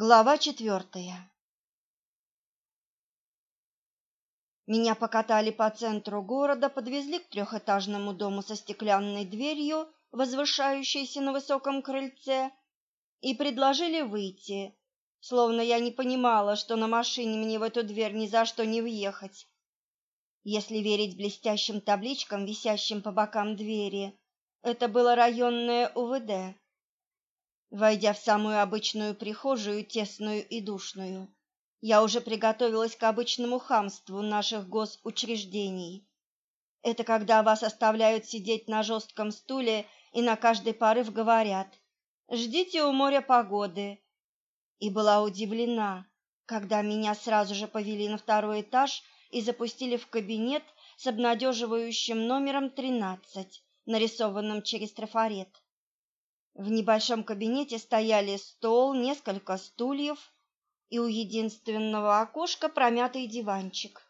Глава четвертая Меня покатали по центру города, подвезли к трехэтажному дому со стеклянной дверью, возвышающейся на высоком крыльце, и предложили выйти, словно я не понимала, что на машине мне в эту дверь ни за что не въехать. Если верить блестящим табличкам, висящим по бокам двери, это было районное УВД. Войдя в самую обычную прихожую, тесную и душную, я уже приготовилась к обычному хамству наших госучреждений. Это когда вас оставляют сидеть на жестком стуле и на каждый порыв говорят «Ждите у моря погоды». И была удивлена, когда меня сразу же повели на второй этаж и запустили в кабинет с обнадеживающим номером 13, нарисованным через трафарет. В небольшом кабинете стояли стол, несколько стульев и у единственного окошка промятый диванчик.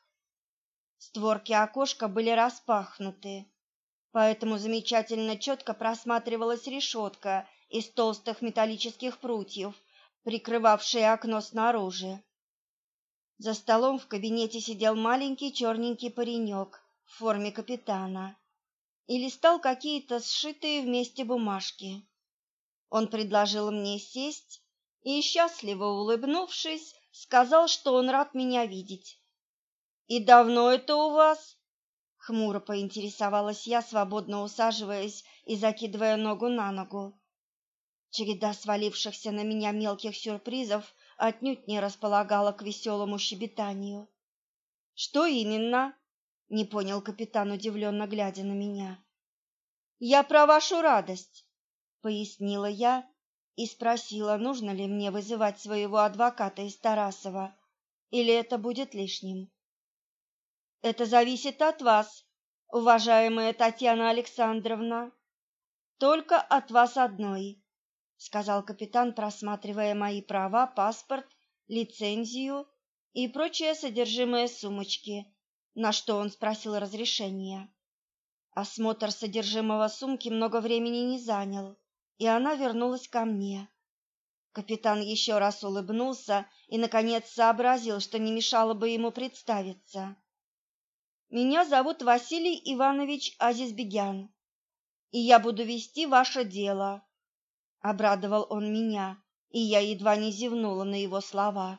Створки окошка были распахнуты, поэтому замечательно четко просматривалась решетка из толстых металлических прутьев, прикрывавшая окно снаружи. За столом в кабинете сидел маленький черненький паренек в форме капитана и листал какие-то сшитые вместе бумажки. Он предложил мне сесть и, счастливо улыбнувшись, сказал, что он рад меня видеть. «И давно это у вас?» Хмуро поинтересовалась я, свободно усаживаясь и закидывая ногу на ногу. Череда свалившихся на меня мелких сюрпризов отнюдь не располагала к веселому щебетанию. «Что именно?» — не понял капитан, удивленно глядя на меня. «Я про вашу радость пояснила я и спросила, нужно ли мне вызывать своего адвоката из Тарасова, или это будет лишним. Это зависит от вас, уважаемая Татьяна Александровна. Только от вас одной, сказал капитан, просматривая мои права, паспорт, лицензию и прочее содержимое сумочки, на что он спросил разрешения. Осмотр содержимого сумки много времени не занял и она вернулась ко мне. Капитан еще раз улыбнулся и, наконец, сообразил, что не мешало бы ему представиться. «Меня зовут Василий Иванович Азизбегян, и я буду вести ваше дело», — обрадовал он меня, и я едва не зевнула на его слова.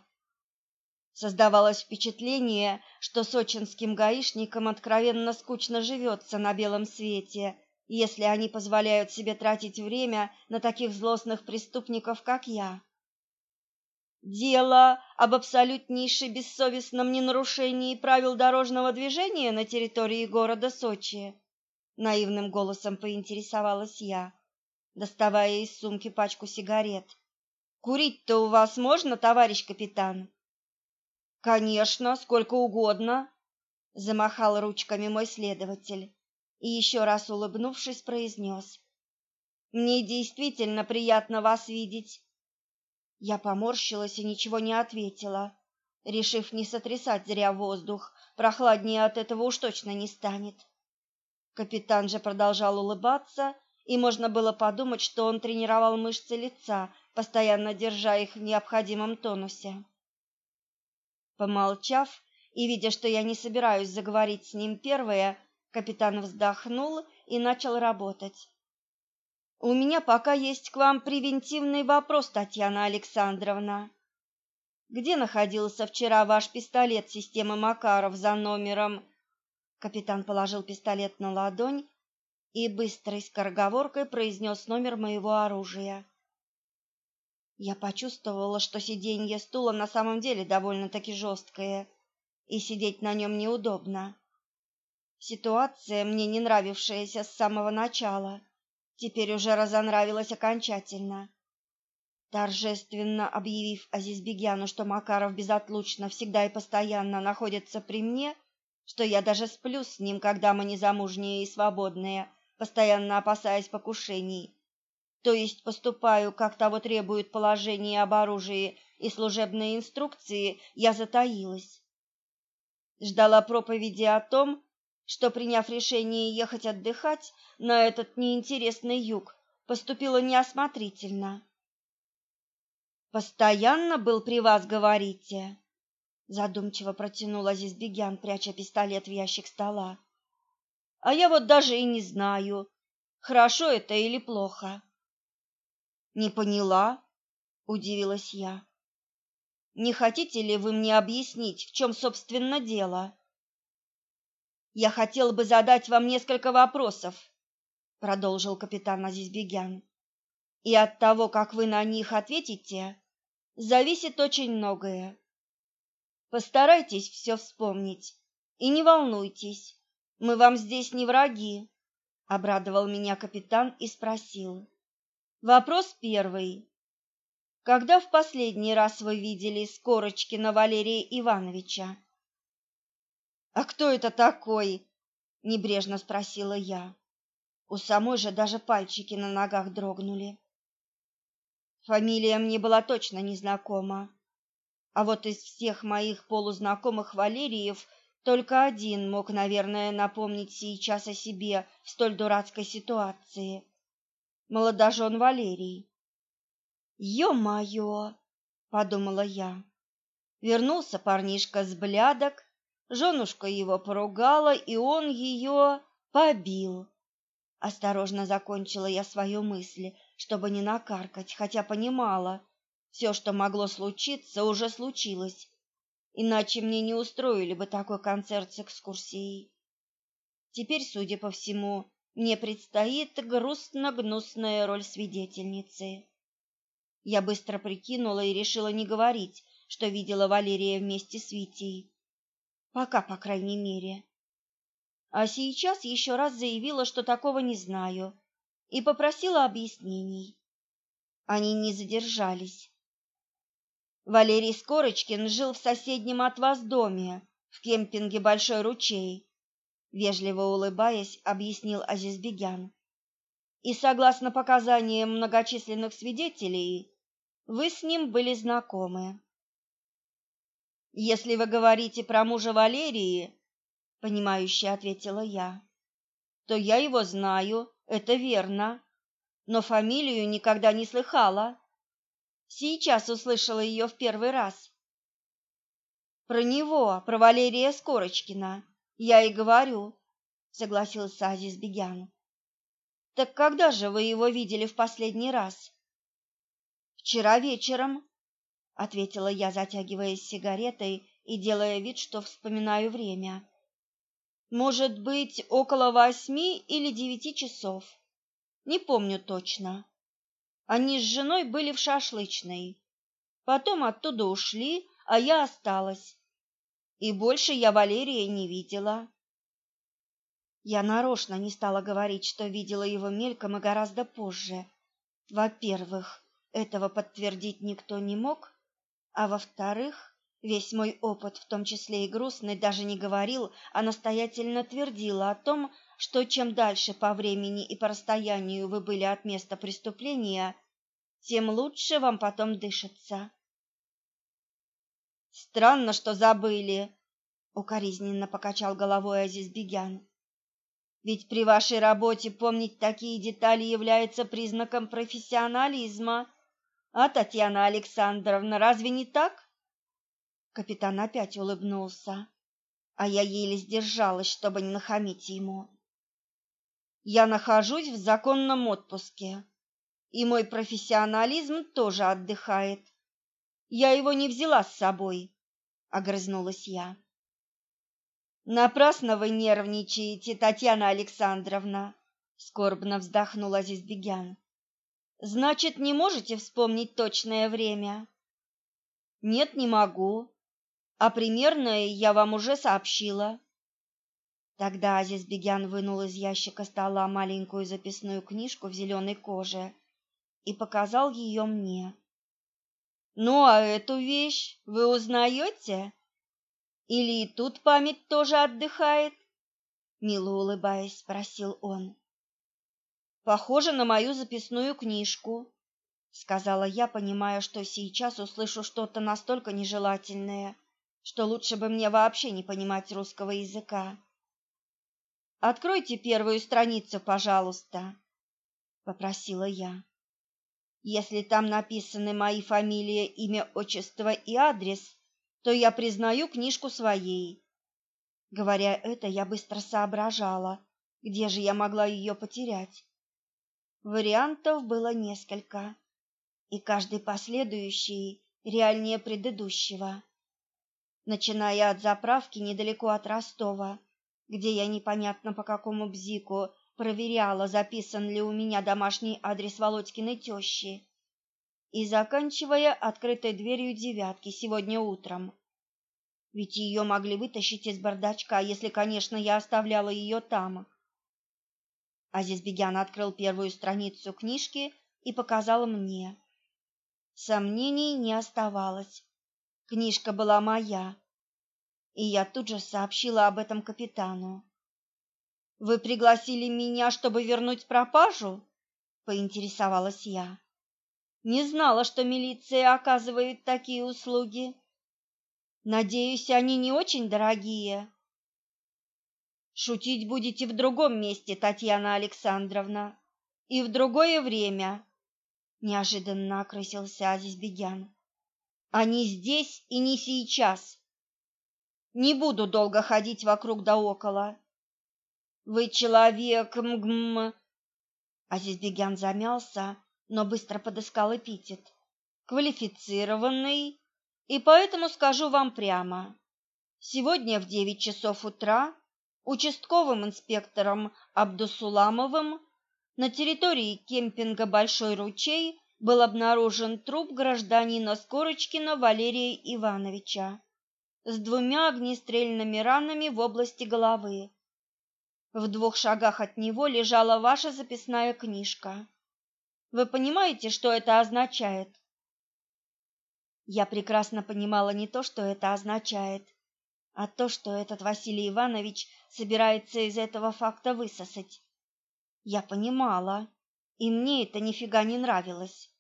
Создавалось впечатление, что сочинским гаишникам откровенно скучно живется на белом свете — если они позволяют себе тратить время на таких злостных преступников, как я. Дело об абсолютнейше бессовестном ненарушении правил дорожного движения на территории города Сочи, наивным голосом поинтересовалась я, доставая из сумки пачку сигарет. Курить-то у вас можно, товарищ капитан? Конечно, сколько угодно, замахал ручками мой следователь и еще раз улыбнувшись, произнес. «Мне действительно приятно вас видеть». Я поморщилась и ничего не ответила, решив не сотрясать зря воздух, прохладнее от этого уж точно не станет. Капитан же продолжал улыбаться, и можно было подумать, что он тренировал мышцы лица, постоянно держа их в необходимом тонусе. Помолчав и видя, что я не собираюсь заговорить с ним первое, Капитан вздохнул и начал работать. У меня пока есть к вам превентивный вопрос, Татьяна Александровна. Где находился вчера ваш пистолет системы Макаров за номером? Капитан положил пистолет на ладонь и быстрой скороговоркой произнес номер моего оружия. Я почувствовала, что сиденье стула на самом деле довольно-таки жесткое, и сидеть на нем неудобно. Ситуация, мне не нравившаяся с самого начала, теперь уже разонравилась окончательно. Торжественно объявив Азизбегяну, что Макаров безотлучно всегда и постоянно находится при мне, что я даже сплю с ним, когда мы незамужние и свободные, постоянно опасаясь покушений, то есть поступаю, как того требует положение об оружии и служебные инструкции, я затаилась. Ждала проповеди о том, что, приняв решение ехать отдыхать на этот неинтересный юг, поступила неосмотрительно. Постоянно был при вас, говорите? Задумчиво протянула Зизбегян, пряча пистолет в ящик стола. А я вот даже и не знаю, хорошо это или плохо. Не поняла, удивилась я. Не хотите ли вы мне объяснить, в чем, собственно, дело? Я хотел бы задать вам несколько вопросов, продолжил капитан Азизбегян. И от того, как вы на них ответите, зависит очень многое. Постарайтесь все вспомнить и не волнуйтесь, мы вам здесь не враги, обрадовал меня капитан и спросил. Вопрос первый. Когда в последний раз вы видели Скорочкина Валерия Ивановича? А кто это такой? небрежно спросила я. У самой же даже пальчики на ногах дрогнули. Фамилия мне была точно незнакома. А вот из всех моих полузнакомых Валериев только один мог, наверное, напомнить сейчас о себе в столь дурацкой ситуации. Молодожен Валерий. «Ё-моё!» — подумала я. Вернулся парнишка с блядок, женушка его поругала, и он ее побил. Осторожно закончила я свою мысль, чтобы не накаркать, хотя понимала, все, что могло случиться, уже случилось. Иначе мне не устроили бы такой концерт с экскурсией. Теперь, судя по всему, мне предстоит грустно-гнусная роль свидетельницы. Я быстро прикинула и решила не говорить, что видела Валерия вместе с Витей. Пока, по крайней мере. А сейчас еще раз заявила, что такого не знаю, и попросила объяснений. Они не задержались. Валерий Скорочкин жил в соседнем от вас доме, в кемпинге Большой ручей, вежливо улыбаясь, объяснил Азизбегян. И согласно показаниям многочисленных свидетелей, вы с ним были знакомы. Если вы говорите про мужа Валерии, понимающе ответила я. То я его знаю, это верно, но фамилию никогда не слыхала. Сейчас услышала ее в первый раз. Про него, про Валерия Скорочкина, я и говорю, согласился Азиз Бегян. Так когда же вы его видели в последний раз? Вчера вечером, ответила я, затягиваясь сигаретой и делая вид, что вспоминаю время. Может быть, около восьми или девяти часов. Не помню точно. Они с женой были в шашлычной. Потом оттуда ушли, а я осталась. И больше я Валерия не видела. Я нарочно не стала говорить, что видела его мельком и гораздо позже. Во-первых, этого подтвердить никто не мог, а во-вторых, Весь мой опыт, в том числе и грустный, даже не говорил, а настоятельно твердил о том, что чем дальше по времени и по расстоянию вы были от места преступления, тем лучше вам потом дышится. Странно, что забыли, укоризненно покачал головой Азиз Бегян. Ведь при вашей работе помнить такие детали является признаком профессионализма. А Татьяна Александровна, разве не так? Капитан опять улыбнулся, а я еле сдержалась, чтобы не нахамить ему. Я нахожусь в законном отпуске, и мой профессионализм тоже отдыхает. Я его не взяла с собой, огрызнулась я. Напрасно вы нервничаете, Татьяна Александровна, скорбно вздохнула Зизбегян. Значит, не можете вспомнить точное время? Нет, не могу а примерное я вам уже сообщила. Тогда Азиз Бегян вынул из ящика стола маленькую записную книжку в зеленой коже и показал ее мне. Ну, а эту вещь вы узнаете? Или и тут память тоже отдыхает? Мило улыбаясь, спросил он. Похоже на мою записную книжку, сказала я, понимая, что сейчас услышу что-то настолько нежелательное, что лучше бы мне вообще не понимать русского языка. Откройте первую страницу, пожалуйста, попросила я. Если там написаны мои фамилия, имя, отчество и адрес, то я признаю книжку своей. Говоря это, я быстро соображала, где же я могла ее потерять. Вариантов было несколько, и каждый последующий реальнее предыдущего. Начиная от заправки недалеко от Ростова, где я непонятно по какому бзику проверяла, записан ли у меня домашний адрес Володькиной тещи, и заканчивая открытой дверью девятки сегодня утром. Ведь ее могли вытащить из бардачка, если, конечно, я оставляла ее там. Азизбегян открыл первую страницу книжки и показал мне. Сомнений не оставалось. Книжка была моя, и я тут же сообщила об этом капитану. Вы пригласили меня, чтобы вернуть пропажу? поинтересовалась я. Не знала, что милиция оказывает такие услуги. Надеюсь, они не очень дорогие. Шутить будете в другом месте, Татьяна Александровна, и в другое время, неожиданно окрысился Азизбегян. А не здесь и не сейчас. Не буду долго ходить вокруг да около. Вы человек, мгм. Азизбегян замялся, но быстро подыскал эпитет. Квалифицированный, и поэтому скажу вам прямо. Сегодня в девять часов утра участковым инспектором Абдусуламовым на территории кемпинга Большой ручей был обнаружен труп гражданина Скорочкина Валерия Ивановича с двумя огнестрельными ранами в области головы. В двух шагах от него лежала ваша записная книжка. Вы понимаете, что это означает? Я прекрасно понимала не то, что это означает, а то, что этот Василий Иванович собирается из этого факта высосать. Я понимала, и мне это нифига не нравилось.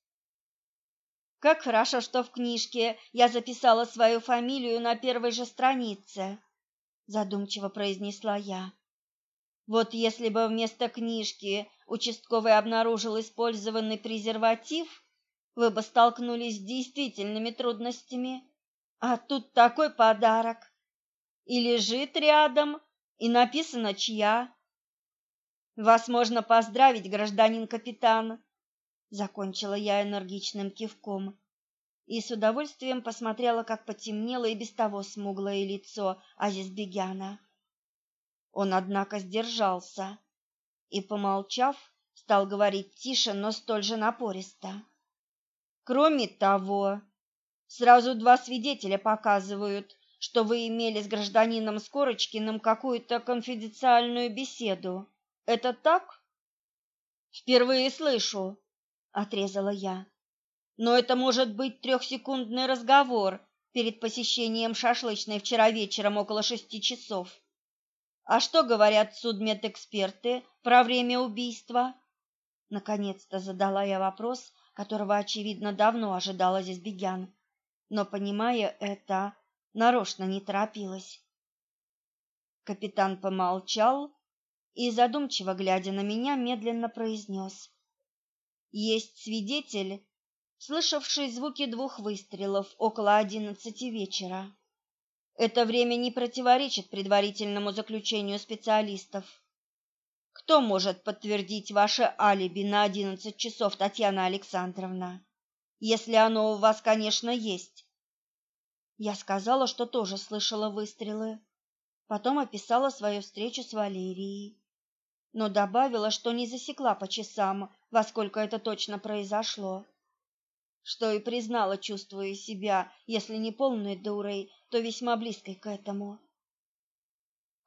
Как хорошо, что в книжке я записала свою фамилию на первой же странице, задумчиво произнесла я. Вот если бы вместо книжки участковый обнаружил использованный презерватив, вы бы столкнулись с действительными трудностями. А тут такой подарок. И лежит рядом, и написано чья. Вас можно поздравить, гражданин капитан, закончила я энергичным кивком и с удовольствием посмотрела, как потемнело и без того смуглое лицо Азизбегяна. Он, однако, сдержался и, помолчав, стал говорить тише, но столь же напористо. Кроме того, сразу два свидетеля показывают, что вы имели с гражданином Скорочкиным какую-то конфиденциальную беседу. Это так? Впервые слышу, отрезала я. Но это может быть трехсекундный разговор перед посещением шашлычной вчера вечером около шести часов. А что говорят судмедэксперты про время убийства? Наконец-то задала я вопрос, которого, очевидно, давно ожидала Зизбегян, но, понимая это, нарочно не торопилась. Капитан помолчал и, задумчиво глядя на меня, медленно произнес. «Есть свидетель, слышавший звуки двух выстрелов около одиннадцати вечера. Это время не противоречит предварительному заключению специалистов. Кто может подтвердить ваше алиби на одиннадцать часов, Татьяна Александровна? Если оно у вас, конечно, есть. Я сказала, что тоже слышала выстрелы. Потом описала свою встречу с Валерией, но добавила, что не засекла по часам, во сколько это точно произошло что и признала, чувствуя себя, если не полной дурой, то весьма близкой к этому.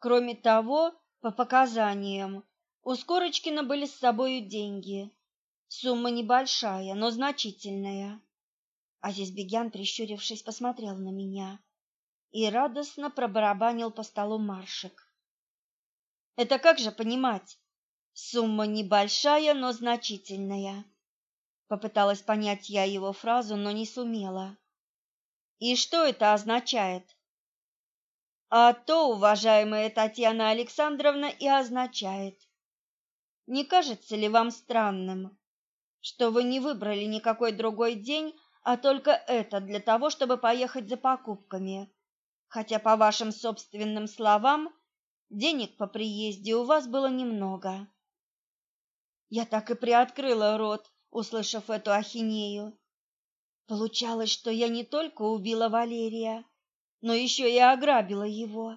Кроме того, по показаниям, у Скорочкина были с собою деньги. Сумма небольшая, но значительная. Азизбегян, прищурившись, посмотрел на меня и радостно пробарабанил по столу маршик. Это как же понимать? Сумма небольшая, но значительная. Попыталась понять я его фразу, но не сумела. И что это означает? А то, уважаемая Татьяна Александровна, и означает. Не кажется ли вам странным, что вы не выбрали никакой другой день, а только этот для того, чтобы поехать за покупками. Хотя, по вашим собственным словам, денег по приезде у вас было немного. Я так и приоткрыла рот, услышав эту ахинею. Получалось, что я не только убила Валерия, но еще и ограбила его.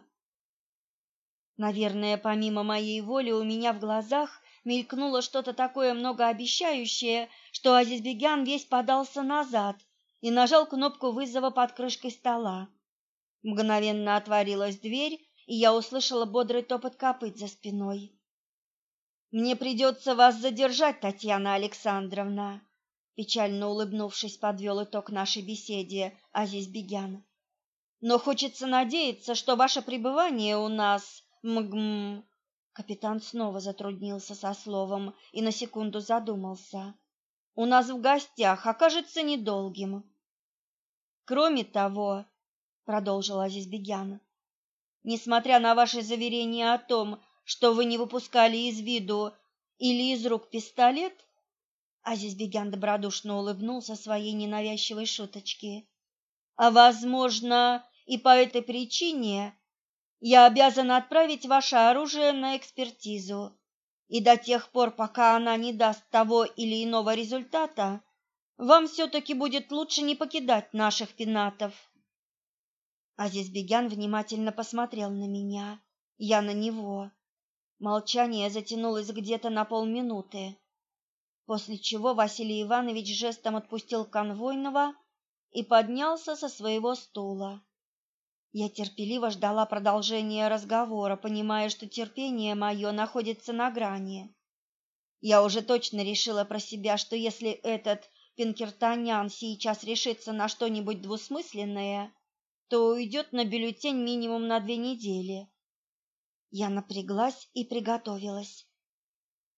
Наверное, помимо моей воли у меня в глазах мелькнуло что-то такое многообещающее, что Азизбегян весь подался назад и нажал кнопку вызова под крышкой стола. Мгновенно отворилась дверь, и я услышала бодрый топот копыт за спиной. Мне придется вас задержать, Татьяна Александровна, печально улыбнувшись, подвел итог нашей беседе Азизбегян. Но хочется надеяться, что ваше пребывание у нас, мгм, Капитан снова затруднился со словом и на секунду задумался. У нас в гостях окажется недолгим. Кроме того, продолжила Азизбегян, несмотря на ваши заверения о том, что вы не выпускали из виду или из рук пистолет, Азизбегян добродушно улыбнулся своей ненавязчивой шуточке. А возможно, и по этой причине я обязан отправить ваше оружие на экспертизу, и до тех пор, пока она не даст того или иного результата, вам все-таки будет лучше не покидать наших пенатов. Азизбегян внимательно посмотрел на меня, я на него. Молчание затянулось где-то на полминуты, после чего Василий Иванович жестом отпустил конвойного и поднялся со своего стула. Я терпеливо ждала продолжения разговора, понимая, что терпение мое находится на грани. Я уже точно решила про себя, что если этот Пинкертонян сейчас решится на что-нибудь двусмысленное, то уйдет на бюллетень минимум на две недели. Я напряглась и приготовилась.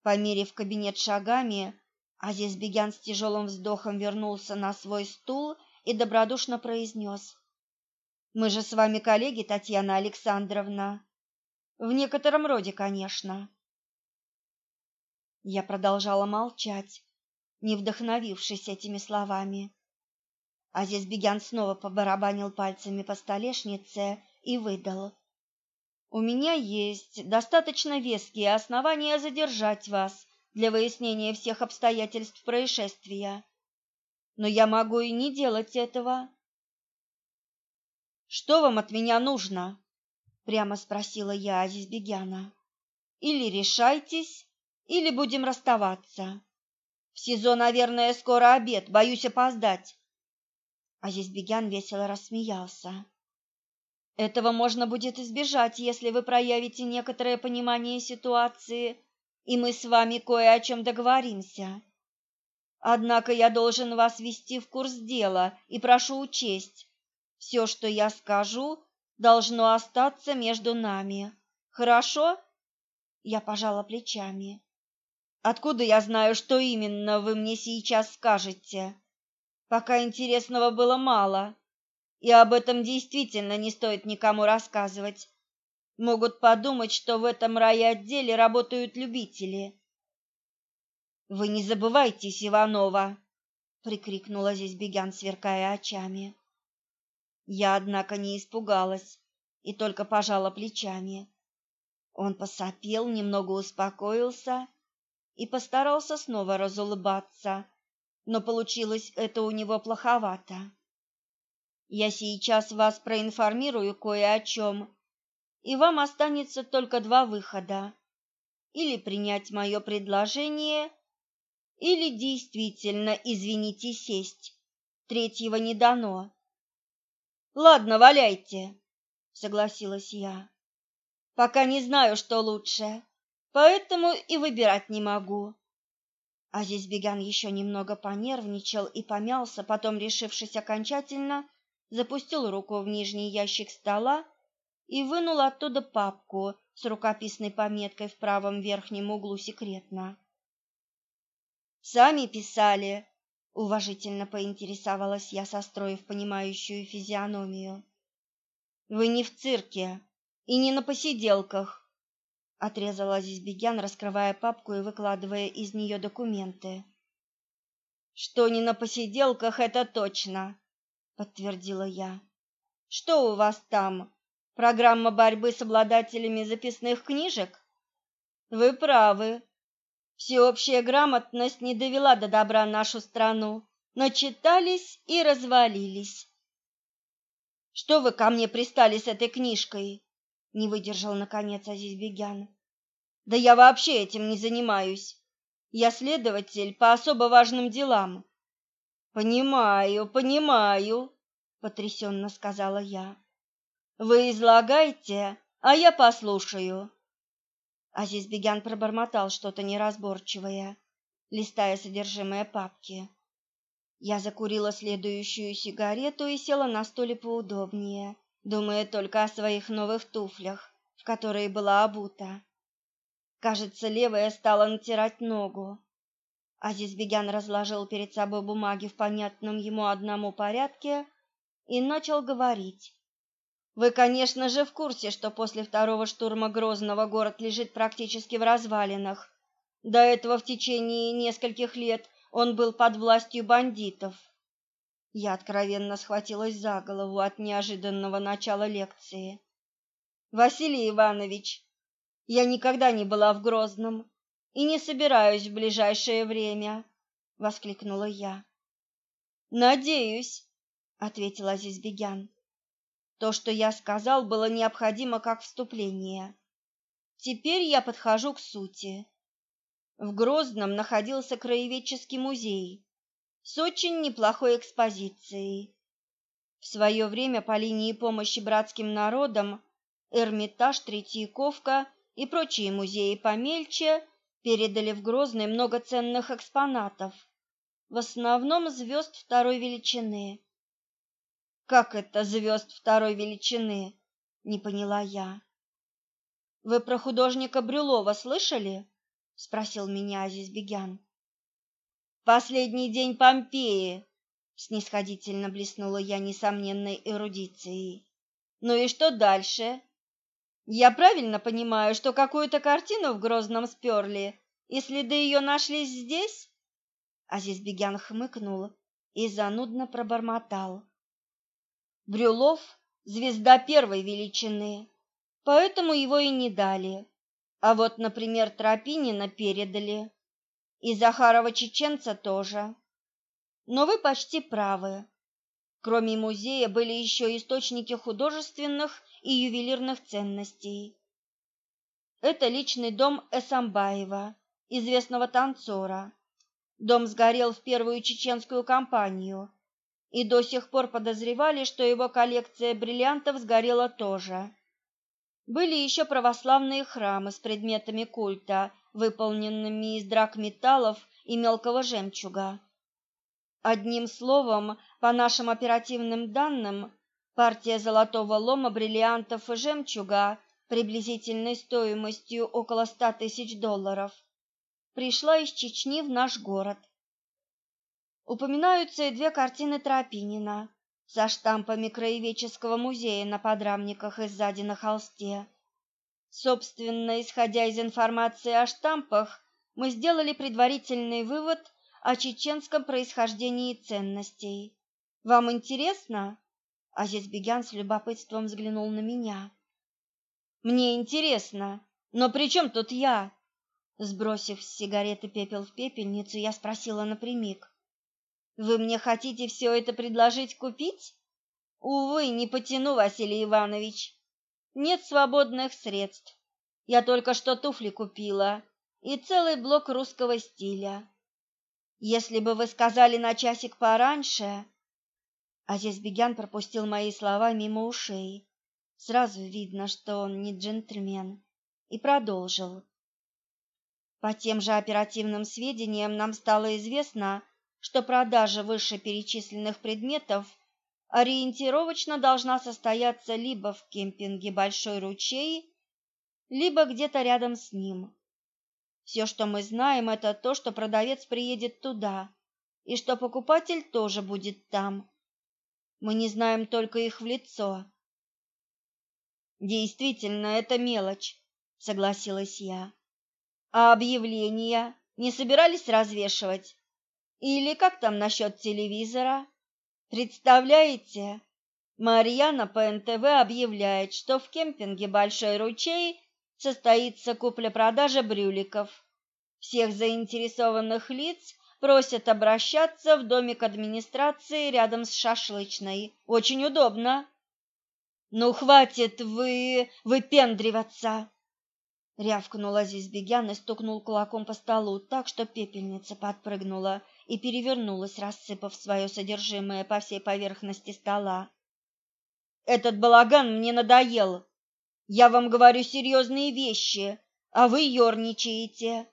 Померив кабинет шагами, Азизбегян с тяжелым вздохом вернулся на свой стул и добродушно произнес — мы же с вами коллеги, Татьяна Александровна. В некотором роде, конечно. Я продолжала молчать, не вдохновившись этими словами. А здесь Бегян снова побарабанил пальцами по столешнице и выдал: "У меня есть достаточно веские основания задержать вас для выяснения всех обстоятельств происшествия. Но я могу и не делать этого. Что вам от меня нужно? прямо спросила я Азизбегяна. Или решайтесь, или будем расставаться. В СИЗО, наверное, скоро обед, боюсь опоздать. Азизбегян весело рассмеялся. Этого можно будет избежать, если вы проявите некоторое понимание ситуации, и мы с вами кое о чем договоримся. Однако я должен вас ввести в курс дела и прошу учесть, все, что я скажу, должно остаться между нами. Хорошо? Я пожала плечами. Откуда я знаю, что именно вы мне сейчас скажете? Пока интересного было мало, и об этом действительно не стоит никому рассказывать. Могут подумать, что в этом райотделе работают любители. Вы не забывайтесь, Иванова, прикрикнула здесь Бегян, сверкая очами. Я, однако, не испугалась и только пожала плечами. Он посопел, немного успокоился и постарался снова разулыбаться, но получилось это у него плоховато. Я сейчас вас проинформирую кое о чем, и вам останется только два выхода: или принять мое предложение, или действительно, извините, сесть. Третьего не дано. Ладно, валяйте, согласилась я. Пока не знаю, что лучше, поэтому и выбирать не могу. А здесь Беган еще немного понервничал и помялся, потом, решившись окончательно, запустил руку в нижний ящик стола и вынул оттуда папку с рукописной пометкой в правом верхнем углу секретно. Сами писали, уважительно поинтересовалась я, состроив понимающую физиономию. Вы не в цирке и не на посиделках, отрезала Зизбегян, раскрывая папку и выкладывая из нее документы. Что не на посиделках, это точно, подтвердила я. Что у вас там? Программа борьбы с обладателями записных книжек? Вы правы. Всеобщая грамотность не довела до добра нашу страну, но читались и развалились. Что вы ко мне пристали с этой книжкой? Не выдержал наконец Азизбегян. Да я вообще этим не занимаюсь. Я следователь по особо важным делам. Понимаю, понимаю, потрясенно сказала я. Вы излагайте, а я послушаю. Азизбегян пробормотал что-то неразборчивое, листая содержимое папки. Я закурила следующую сигарету и села на стуле поудобнее, думая только о своих новых туфлях, в которые была обута. Кажется, левая стала натирать ногу. Азизбегян разложил перед собой бумаги в понятном ему одному порядке и начал говорить. Вы, конечно же, в курсе, что после второго штурма Грозного город лежит практически в развалинах. До этого в течение нескольких лет он был под властью бандитов. Я откровенно схватилась за голову от неожиданного начала лекции. Василий Иванович, я никогда не была в Грозном и не собираюсь в ближайшее время, воскликнула я. Надеюсь, ответил Азизбегян. То, что я сказал, было необходимо как вступление. Теперь я подхожу к сути. В Грозном находился краеведческий музей с очень неплохой экспозицией. В свое время по линии помощи братским народам Эрмитаж, Третьяковка и прочие музеи помельче передали в Грозный много ценных экспонатов, в основном звезд второй величины. Как это звезд второй величины? Не поняла я. Вы про художника Брюлова слышали? спросил меня Азизбегян. Последний день Помпеи, снисходительно блеснула я несомненной эрудицией. Ну и что дальше? Я правильно понимаю, что какую-то картину в Грозном сперли, и следы ее нашлись здесь? Азизбегян хмыкнул и занудно пробормотал. Брюлов — звезда первой величины, поэтому его и не дали. А вот, например, Тропинина передали. И Захарова-чеченца тоже. Но вы почти правы. Кроме музея были еще источники художественных и ювелирных ценностей. Это личный дом Эсамбаева, известного танцора. Дом сгорел в первую чеченскую кампанию, и до сих пор подозревали, что его коллекция бриллиантов сгорела тоже. Были еще православные храмы с предметами культа, выполненными из драгметаллов и мелкого жемчуга. Одним словом, по нашим оперативным данным, партия золотого лома, бриллиантов и жемчуга приблизительной стоимостью около ста тысяч долларов пришла из Чечни в наш город. Упоминаются и две картины Тропинина со штампами краеведческого музея на подрамниках и сзади на холсте. Собственно, исходя из информации о штампах, мы сделали предварительный вывод о чеченском происхождении ценностей. Вам интересно? Азизбегян с любопытством взглянул на меня. Мне интересно, но при чем тут я? Сбросив с сигареты пепел в пепельницу, я спросила напрямик. Вы мне хотите все это предложить купить? Увы, не потяну, Василий Иванович. Нет свободных средств. Я только что туфли купила и целый блок русского стиля. Если бы вы сказали на часик пораньше, Азизбегян пропустил мои слова мимо ушей. Сразу видно, что он не джентльмен, и продолжил. По тем же оперативным сведениям нам стало известно, что продажа вышеперечисленных предметов ориентировочно должна состояться либо в кемпинге Большой ручей, либо где-то рядом с ним. Все, что мы знаем, это то, что продавец приедет туда, и что покупатель тоже будет там. Мы не знаем только их в лицо. Действительно, это мелочь, согласилась я. А объявления не собирались развешивать? Или как там насчет телевизора? Представляете? Марьяна по НТВ объявляет, что в кемпинге Большой ручей состоится купля-продажа брюликов. Всех заинтересованных лиц просят обращаться в домик администрации рядом с шашлычной. Очень удобно. Ну хватит вы выпендриваться, рявкнул Азиз Бегян и стукнул кулаком по столу так, что пепельница подпрыгнула и перевернулась, рассыпав свое содержимое по всей поверхности стола. Этот балаган мне надоел. Я вам говорю серьезные вещи, а вы ерничаете.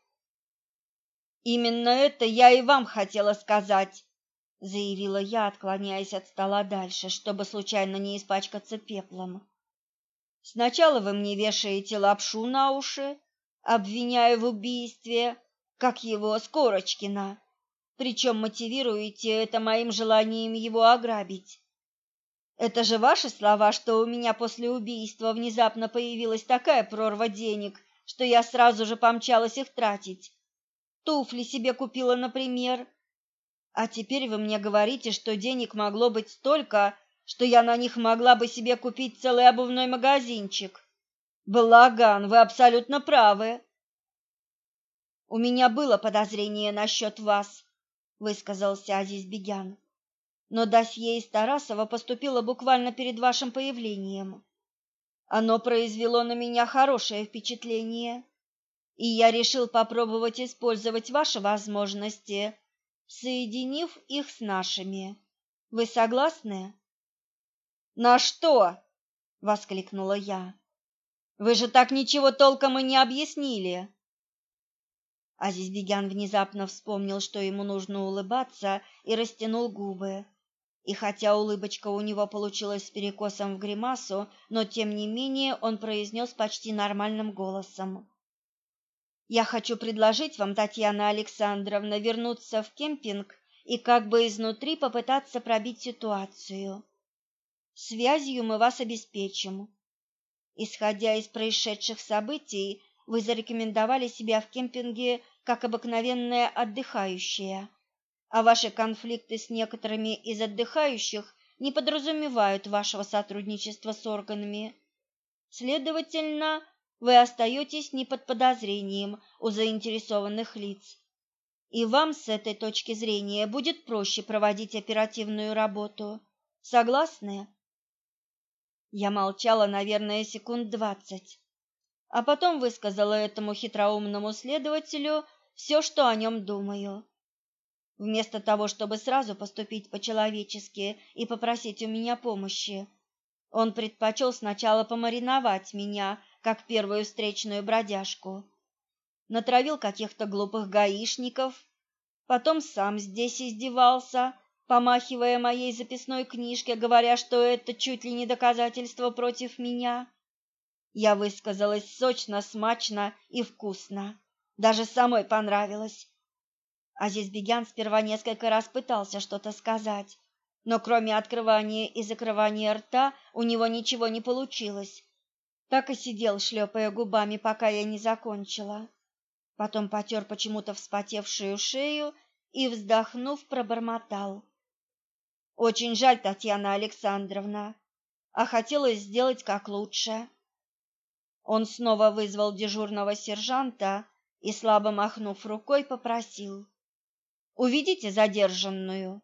Именно это я и вам хотела сказать, заявила я, отклоняясь от стола дальше, чтобы случайно не испачкаться пеплом. Сначала вы мне вешаете лапшу на уши, обвиняя в убийстве, как его Скорочкина, причем мотивируете это моим желанием его ограбить. Это же ваши слова, что у меня после убийства внезапно появилась такая прорва денег, что я сразу же помчалась их тратить. Туфли себе купила, например. А теперь вы мне говорите, что денег могло быть столько, что я на них могла бы себе купить целый обувной магазинчик. Балаган, вы абсолютно правы. У меня было подозрение насчет вас, высказался Азиз Бегян. Но досье из Тарасова поступило буквально перед вашим появлением. Оно произвело на меня хорошее впечатление и я решил попробовать использовать ваши возможности, соединив их с нашими. Вы согласны? На что? воскликнула я. Вы же так ничего толком и не объяснили. Азизбегян внезапно вспомнил, что ему нужно улыбаться, и растянул губы. И хотя улыбочка у него получилась с перекосом в гримасу, но тем не менее он произнес почти нормальным голосом: я хочу предложить вам, Татьяна Александровна, вернуться в кемпинг и как бы изнутри попытаться пробить ситуацию. Связью мы вас обеспечим. Исходя из происшедших событий, вы зарекомендовали себя в кемпинге как обыкновенная отдыхающая, а ваши конфликты с некоторыми из отдыхающих не подразумевают вашего сотрудничества с органами. Следовательно, вы остаетесь не под подозрением у заинтересованных лиц. И вам с этой точки зрения будет проще проводить оперативную работу. Согласны? Я молчала, наверное, секунд двадцать, а потом высказала этому хитроумному следователю все, что о нем думаю. Вместо того, чтобы сразу поступить по-человечески и попросить у меня помощи, он предпочел сначала помариновать меня как первую встречную бродяжку. Натравил каких-то глупых гаишников, потом сам здесь издевался, помахивая моей записной книжке, говоря, что это чуть ли не доказательство против меня. Я высказалась сочно, смачно и вкусно. Даже самой понравилось. Азизбегян сперва несколько раз пытался что-то сказать, но кроме открывания и закрывания рта у него ничего не получилось. Так и сидел, шлепая губами, пока я не закончила. Потом потер почему-то вспотевшую шею и, вздохнув, пробормотал. «Очень жаль, Татьяна Александровна, а хотелось сделать как лучше». Он снова вызвал дежурного сержанта и, слабо махнув рукой, попросил. «Уведите задержанную».